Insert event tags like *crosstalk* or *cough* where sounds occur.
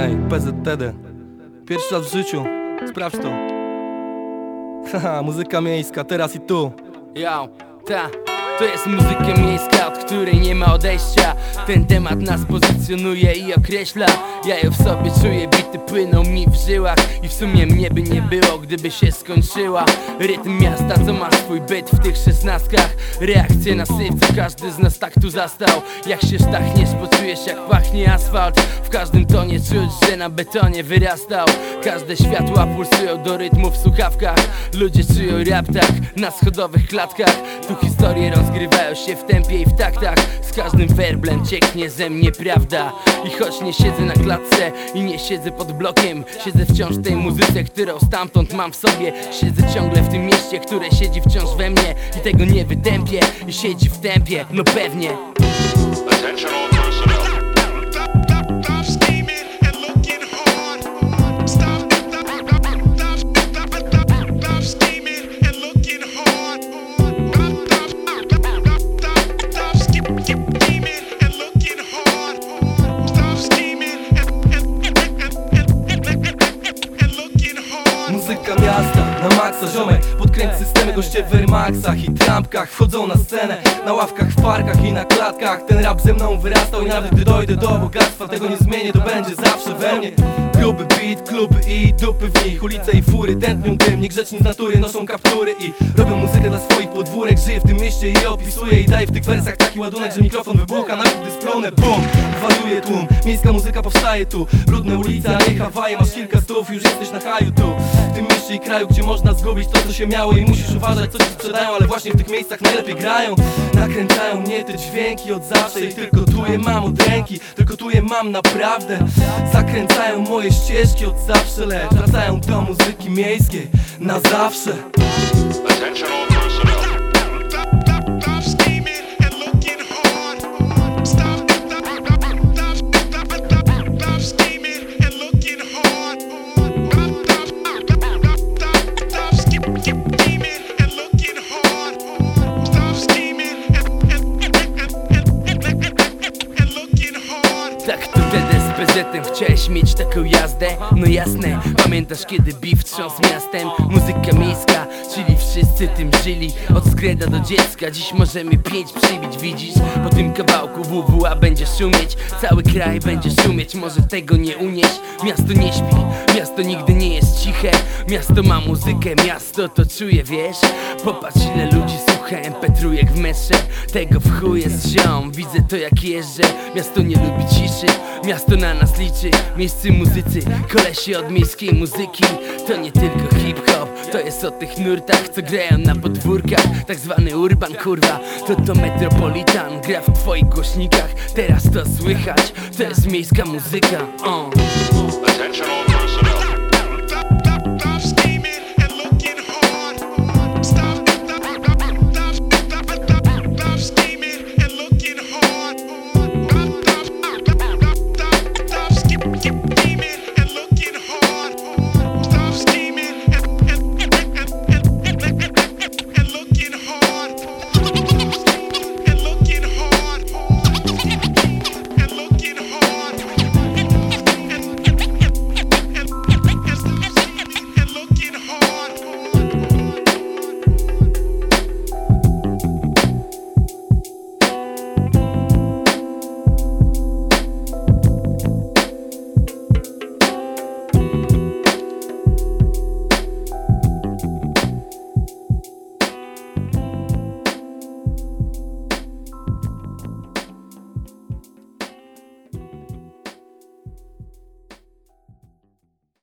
Ej, PZTD Pierwszy raz w życiu, sprawdź to. *laughs* Haha, muzyka miejska, teraz i tu. Yo, ta, to jest muzyka miejska, od której nie ma odejścia. Ten temat nas pozycjonuje i określa. Ja ją w sobie czuję, bity płyną mi w żyłach. I w sumie mnie by nie było, gdyby się skończyła. Rytm miasta, co ma swój byt w tych szesnastkach. Reakcje na syf, każdy z nas tak tu zastał. Jak się sztachniesz, poczujesz jak pachnie asfalt. W każdym tonie czuć, że na betonie wyrastał. Każde światła pulsują do rytmu w słuchawkach. Ludzie czują rap tak na schodowych klatkach. Tu historie rozgrywają się w tempie i w taktach Z każdym werblem cieknie ze mnie prawda. I choć nie siedzę na klatce i nie siedzę pod blokiem Siedzę wciąż w tej muzyce, którą stamtąd mam w sobie. Siedzę ciągle w tym mieście, które siedzi wciąż we mnie I tego nie wytępię i siedzi w tempie, no pewnie. Attention. Miasta, na maksa ziomek Podkręć systemy, goście w Air Maxach i trampkach Wchodzą na scenę, na ławkach, w parkach i na klatkach. Ten rap ze mną wyrastał i nawet gdy dojdę do bogactwa Tego nie zmienię, to będzie zawsze we mnie. Gruby beat, kluby i dupy w nich. Ulice i fury tętnią tym, niegrzeczni z natury noszą kaptury I robią muzykę dla swoich podwórek. Żyję w tym mieście i opisuję i daję w tych wersach taki ładunek, że mikrofon wybucha Nawet gdy splunę, bum, waluje tłum. Miejska muzyka powstaje tu, brudne ulice, nie Hawaje. Masz kilka stów, już jesteś na haju tu. W tym mieście i kraju, gdzie można zgubić to, co się miało I musisz uważać, co ci sprzedają, ale właśnie w tych miejscach najlepiej grają. Nakręcają mnie te dźwięki od zawsze I tylko tu je mam od ręki, tylko tu je mam naprawdę. Zakręcają moje ścieżki od zawsze, lecz wracają do muzyki miejskiej na zawsze. Attention Tak to wtedy z PZ-em chciałeś mieć taką jazdę? No jasne, pamiętasz kiedy beef trząsł miastem? Muzyka miejska, czyli wszyscy tym żyli Od skreda do dziecka, dziś możemy pięć przybić Widzisz, po tym kawałku WWA będzie szumieć Cały kraj będzie szumieć, może tego nie unieść Miasto nie śpi, miasto nigdy nie jest ciche Miasto ma muzykę, miasto to czuje, wiesz? Popatrz ile ludzi słucha MP3 jak w mesze. Tego w chuj jest ziom, widzę to jak jeżdżę. Miasto nie lubi ciszy, miasto na nas liczy. Miejscy muzycy, kolesi od miejskiej muzyki. To nie tylko hip-hop, to jest o tych nurtach Co grają na podwórkach, tak zwany urban kurwa. To to Metropolitan, gra w twoich głośnikach. Teraz to słychać, to jest miejska muzyka. Uh.